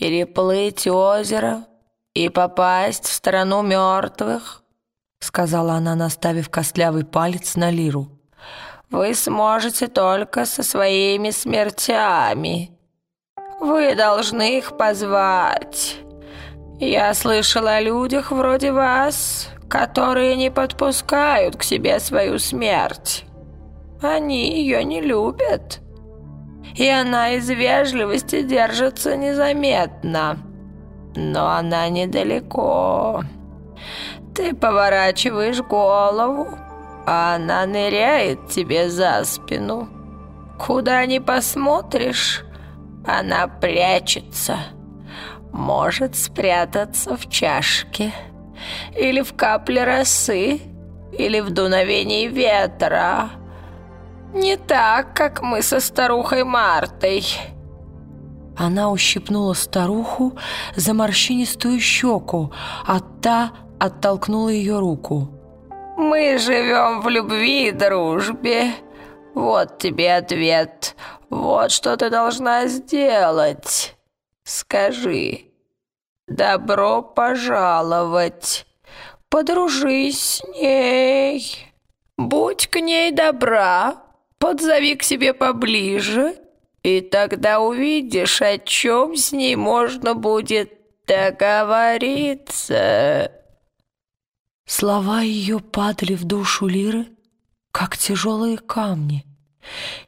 переплыть озеро и попасть в страну мертвых, сказала она, наставив костлявый палец на лиру. Вы сможете только со своими смертями. Вы должны их позвать. Я слышала о людях вроде вас, которые не подпускают к себе свою смерть. Они ее не любят. И она из вежливости держится незаметно. Но она недалеко. Ты поворачиваешь голову, а она ныряет тебе за спину. Куда ни посмотришь, она прячется. Может спрятаться в чашке, или в капле росы, или в дуновении ветра. Не так, как мы со старухой Мартой. Она ущипнула старуху за морщинистую щеку, а та оттолкнула ее руку. Мы живем в любви и дружбе. Вот тебе ответ. Вот что ты должна сделать. Скажи. Добро пожаловать. Подружись с ней. Будь к ней добра. Подзови к себе поближе. И тогда увидишь, о чем с ней можно будет договориться. Слова ее падали в душу Лиры, как тяжелые камни,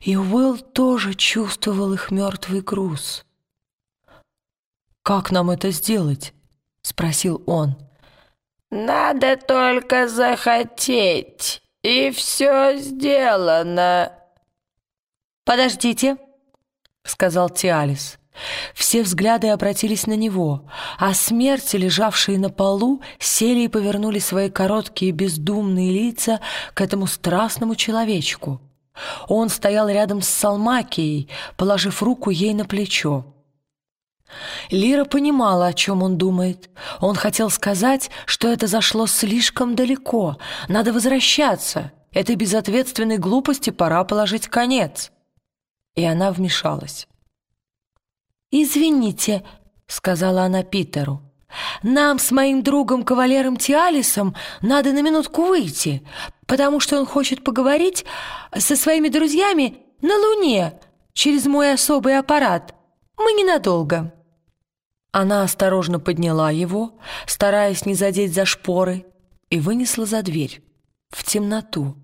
и Уилл тоже чувствовал их мертвый груз. «Как нам это сделать?» — спросил он. «Надо только захотеть, и все сделано». «Подождите», — сказал Тиалис. Все взгляды обратились на него, а смерти, лежавшие на полу, сели и повернули свои короткие бездумные лица к этому страстному человечку. Он стоял рядом с Салмакией, положив руку ей на плечо. Лира понимала, о чем он думает. Он хотел сказать, что это зашло слишком далеко, надо возвращаться. Этой безответственной глупости пора положить конец. И она вмешалась. «Извините», — сказала она Питеру, «нам с моим другом кавалером Тиалисом надо на минутку выйти, потому что он хочет поговорить со своими друзьями на Луне через мой особый аппарат. Мы ненадолго». Она осторожно подняла его, стараясь не задеть за шпоры, и вынесла за дверь, в темноту,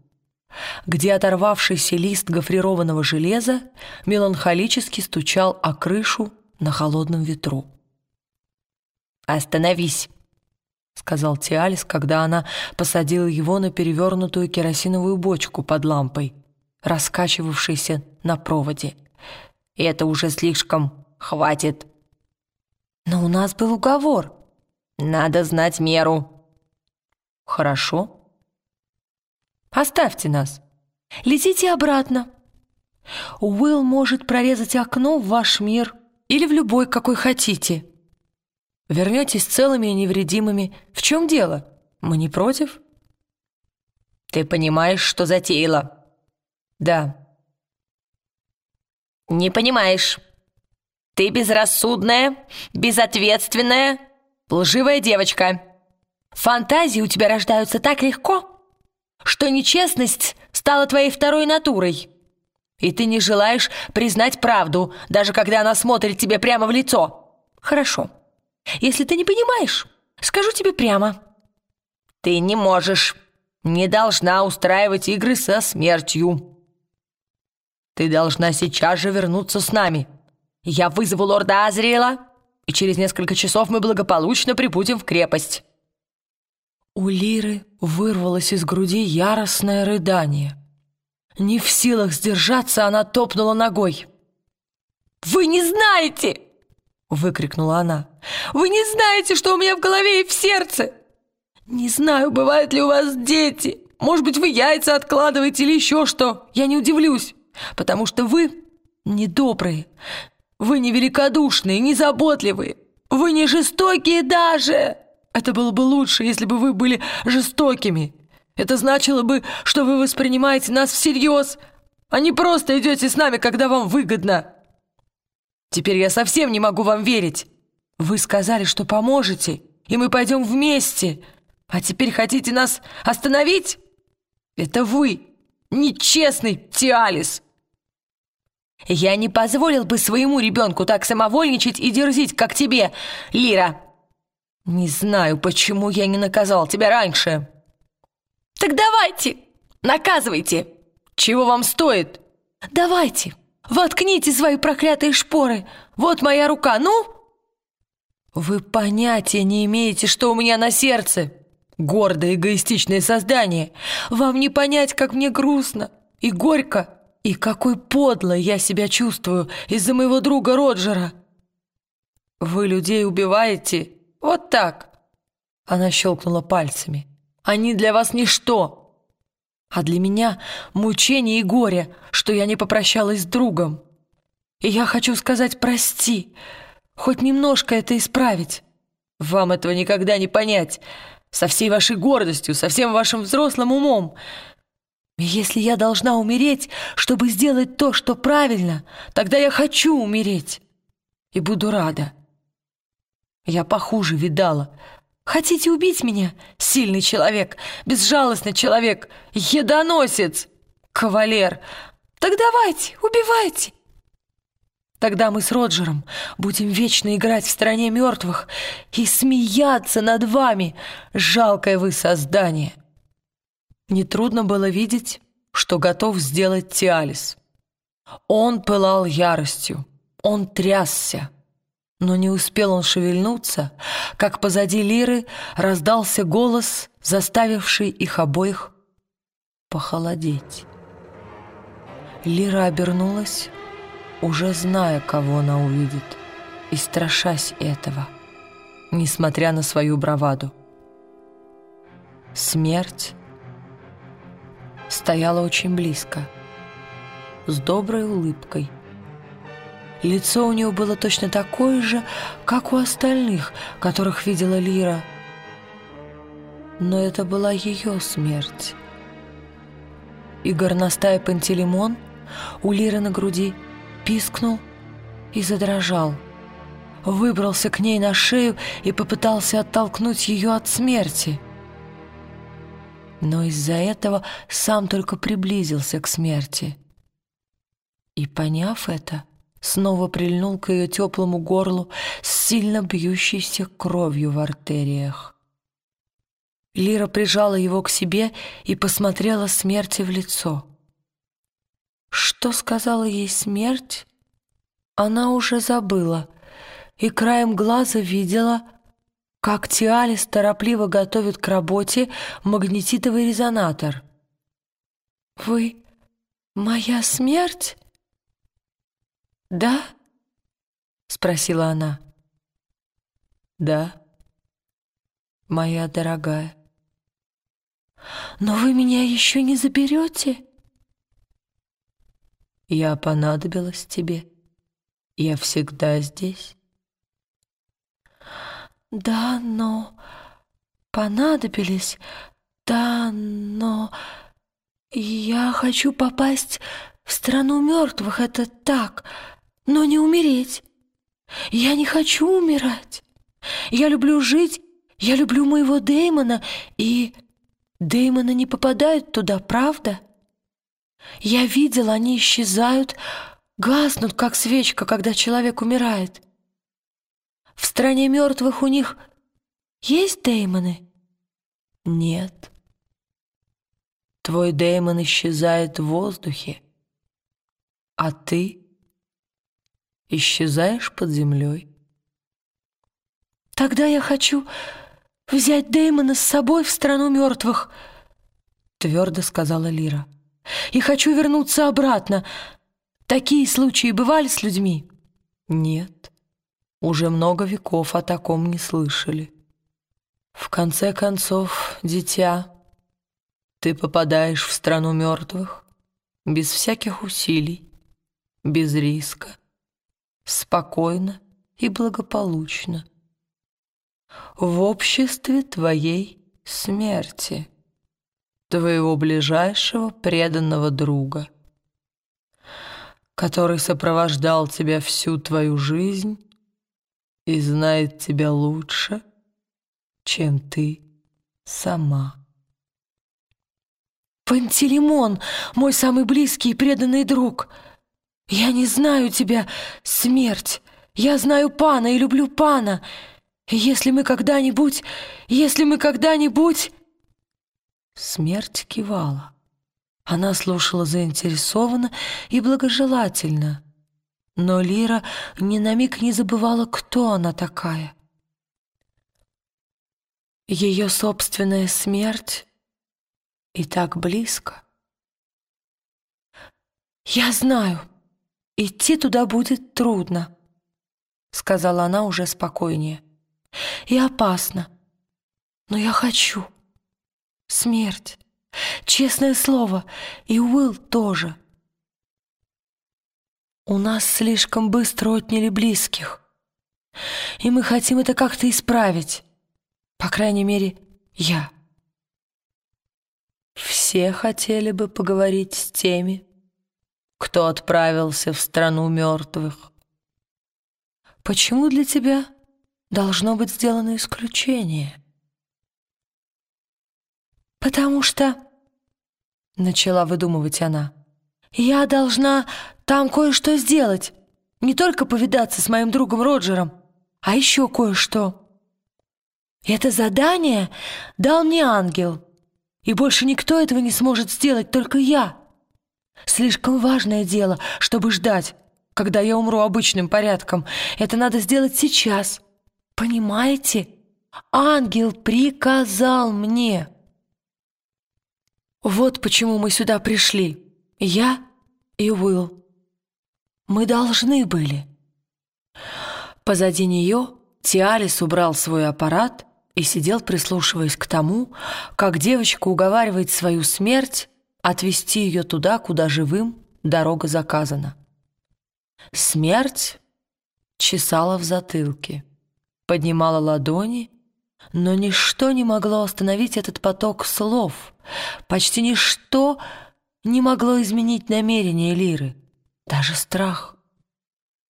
где оторвавшийся лист гофрированного железа меланхолически стучал о крышу на холодном ветру. «Остановись!» — сказал Тиалис, когда она посадила его на перевернутую керосиновую бочку под лампой, раскачивавшейся на проводе. «И это уже слишком. Хватит!» «Но у нас был уговор. Надо знать меру». «Хорошо. Оставьте нас. Летите обратно. Уилл может прорезать окно в ваш мир или в любой, какой хотите. Вернетесь целыми и невредимыми. В чем дело? Мы не против?» «Ты понимаешь, что затеяла?» «Да». «Не понимаешь. Ты безрассудная, безответственная, лживая девочка. Фантазии у тебя рождаются так легко, что нечестность стала твоей второй натурой». И ты не желаешь признать правду, даже когда она смотрит тебе прямо в лицо. Хорошо. Если ты не понимаешь, скажу тебе прямо. Ты не можешь, не должна устраивать игры со смертью. Ты должна сейчас же вернуться с нами. Я вызову лорда Азриэла, и через несколько часов мы благополучно прибудем в крепость». У Лиры вырвалось из груди яростное рыдание. Не в силах сдержаться, она топнула ногой. «Вы не знаете!» — выкрикнула она. «Вы не знаете, что у меня в голове и в сердце! Не знаю, бывают ли у вас дети. Может быть, вы яйца откладываете или еще что. Я не удивлюсь, потому что вы недобрые, вы не великодушные, не заботливые, вы не жестокие даже. Это было бы лучше, если бы вы были жестокими. Это значило бы, что вы воспринимаете нас всерьез, а не просто идете с нами, когда вам выгодно. Теперь я совсем не могу вам верить. Вы сказали, что поможете, и мы пойдем вместе, а теперь хотите нас остановить? Это вы, нечестный Тиалис!» «Я не позволил бы своему ребенку так самовольничать и дерзить, как тебе, Лира!» «Не знаю, почему я не наказал тебя раньше!» «Так давайте, наказывайте!» «Чего вам стоит?» «Давайте, воткните свои проклятые шпоры! Вот моя рука, ну!» «Вы понятия не имеете, что у меня на сердце!» Гордое эгоистичное создание! Вам не понять, как мне грустно и горько!» И какой подло я себя чувствую из-за моего друга Роджера. Вы людей убиваете вот так. Она щелкнула пальцами. Они для вас ничто. А для меня мучение и горе, что я не попрощалась с другом. И я хочу сказать «прости», хоть немножко это исправить. Вам этого никогда не понять. Со всей вашей гордостью, со всем вашим взрослым умом. Если я должна умереть, чтобы сделать то, что правильно, тогда я хочу умереть и буду рада. Я похуже видала. Хотите убить меня, сильный человек, безжалостный человек, едоносец, кавалер? Так давайте, убивайте. Тогда мы с Роджером будем вечно играть в стране мертвых и смеяться над вами, жалкое вы создание». Нетрудно было видеть, что готов сделать Тиалис. Он пылал яростью, он трясся. Но не успел он шевельнуться, как позади Лиры раздался голос, заставивший их обоих похолодеть. Лира обернулась, уже зная, кого она увидит, и страшась этого, несмотря на свою браваду. Смерть стояла очень близко, с доброй улыбкой. Лицо у нее было точно такое же, как у остальных, которых видела Лира. Но это была ее смерть. И горностай Пантелеймон у Лиры на груди пискнул и задрожал. Выбрался к ней на шею и попытался оттолкнуть ее от смерти — но из-за этого сам только приблизился к смерти. И, поняв это, снова прильнул к ее теплому горлу с сильно бьющейся кровью в артериях. Лира прижала его к себе и посмотрела смерти в лицо. Что сказала ей смерть, она уже забыла и краем глаза видела, как Тиалис торопливо готовит к работе магнетитовый резонатор. «Вы моя смерть?» «Да?» — спросила она. «Да, моя дорогая». «Но вы меня еще не заберете?» «Я понадобилась тебе. Я всегда здесь». «Да, но понадобились. Да, но я хочу попасть в страну мертвых, это так, но не умереть. Я не хочу умирать. Я люблю жить, я люблю моего Дэймона, и Дэймоны не попадают туда, правда? Я видела, они исчезают, гаснут, как свечка, когда человек умирает. В стране мертвых у них есть деймоны? Нет. Твой деймон исчезает в воздухе, а ты исчезаешь под землей. Тогда я хочу взять деймона с собой в страну мертвых, твердо сказала Лира. И хочу вернуться обратно. Такие случаи бывали с людьми? Нет. Уже много веков о таком не слышали. В конце концов, дитя, ты попадаешь в страну мертвых без всяких усилий, без риска, спокойно и благополучно. В обществе твоей смерти, твоего ближайшего преданного друга, который сопровождал тебя всю твою жизнь и знает тебя лучше, чем ты сама. Пантелеймон, мой самый близкий и преданный друг, я не знаю тебя, смерть. Я знаю пана и люблю пана. Если мы когда-нибудь, если мы когда-нибудь... Смерть кивала. Она слушала заинтересованно и благожелательно. Но Лира ни на миг не забывала, кто она такая. Ее собственная смерть и так близко. «Я знаю, идти туда будет трудно», — сказала она уже спокойнее. «И опасно, но я хочу. Смерть, честное слово, и Уилл тоже». У нас слишком быстро отняли близких, и мы хотим это как-то исправить. По крайней мере, я. Все хотели бы поговорить с теми, кто отправился в страну мертвых. Почему для тебя должно быть сделано исключение? Потому что, — начала выдумывать она, — я должна там кое-что сделать, не только повидаться с моим другом Роджером, а еще кое-что. Это задание дал мне ангел, и больше никто этого не сможет сделать, только я. Слишком важное дело, чтобы ждать, когда я умру обычным порядком. Это надо сделать сейчас. Понимаете? Ангел приказал мне. Вот почему мы сюда пришли. Я и Уилл. Мы должны были. Позади нее Тиалис убрал свой аппарат и сидел, прислушиваясь к тому, как девочка уговаривает свою смерть отвести ее туда, куда живым дорога заказана. Смерть чесала в затылке, поднимала ладони, но ничто не могло остановить этот поток слов, почти ничто не могло изменить намерение Лиры, даже страх.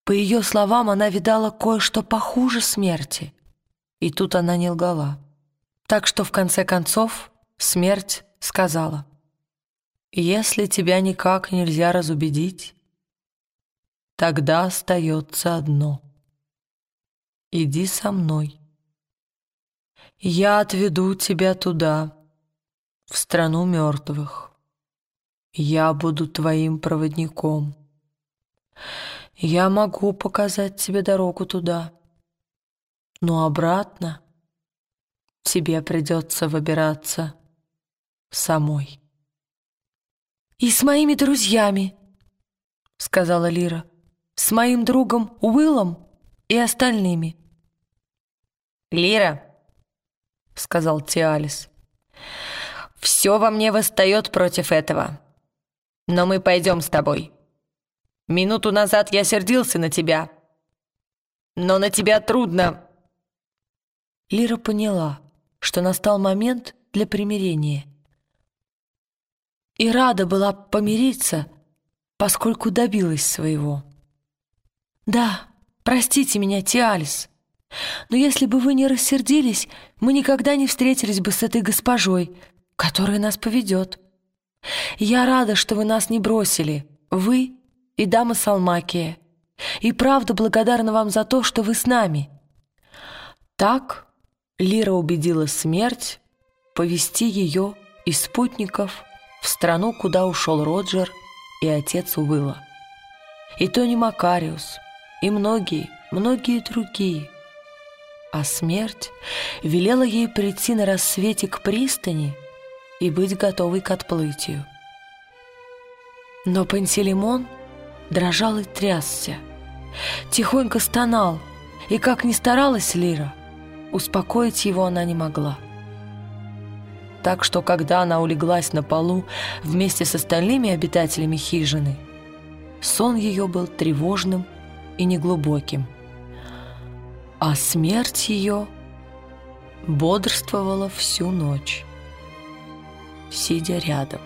По ее словам, она видала кое-что похуже смерти — и тут она не лгала. Так что в конце концов смерть сказала, «Если тебя никак нельзя разубедить, тогда остается одно. Иди со мной. Я отведу тебя туда, в страну мертвых. Я буду твоим проводником. Я могу показать тебе дорогу туда» но обратно тебе придется выбираться самой. «И с моими друзьями», — сказала Лира, «с моим другом Уиллом и остальными». «Лира», — сказал Тиалис, — «все во мне восстает против этого, но мы пойдем с тобой. Минуту назад я сердился на тебя, но на тебя трудно Лира поняла, что настал момент для примирения. И рада была помириться, поскольку добилась своего. «Да, простите меня, Тиалис, но если бы вы не рассердились, мы никогда не встретились бы с этой госпожой, которая нас поведет. Я рада, что вы нас не бросили, вы и дама Салмакия, и правда благодарна вам за то, что вы с нами». Так Лира убедила смерть повести ее и спутников в страну, куда ушел Роджер и отец Уилла. И Тони Макариус, и многие, многие другие. А смерть велела ей прийти на рассвете к пристани и быть готовой к отплытию. Но Пантелеймон дрожал и трясся, тихонько стонал, и как ни старалась Лира, Успокоить его она не могла. Так что, когда она улеглась на полу вместе с остальными обитателями хижины, сон ее был тревожным и неглубоким, а смерть ее бодрствовала всю ночь, сидя рядом.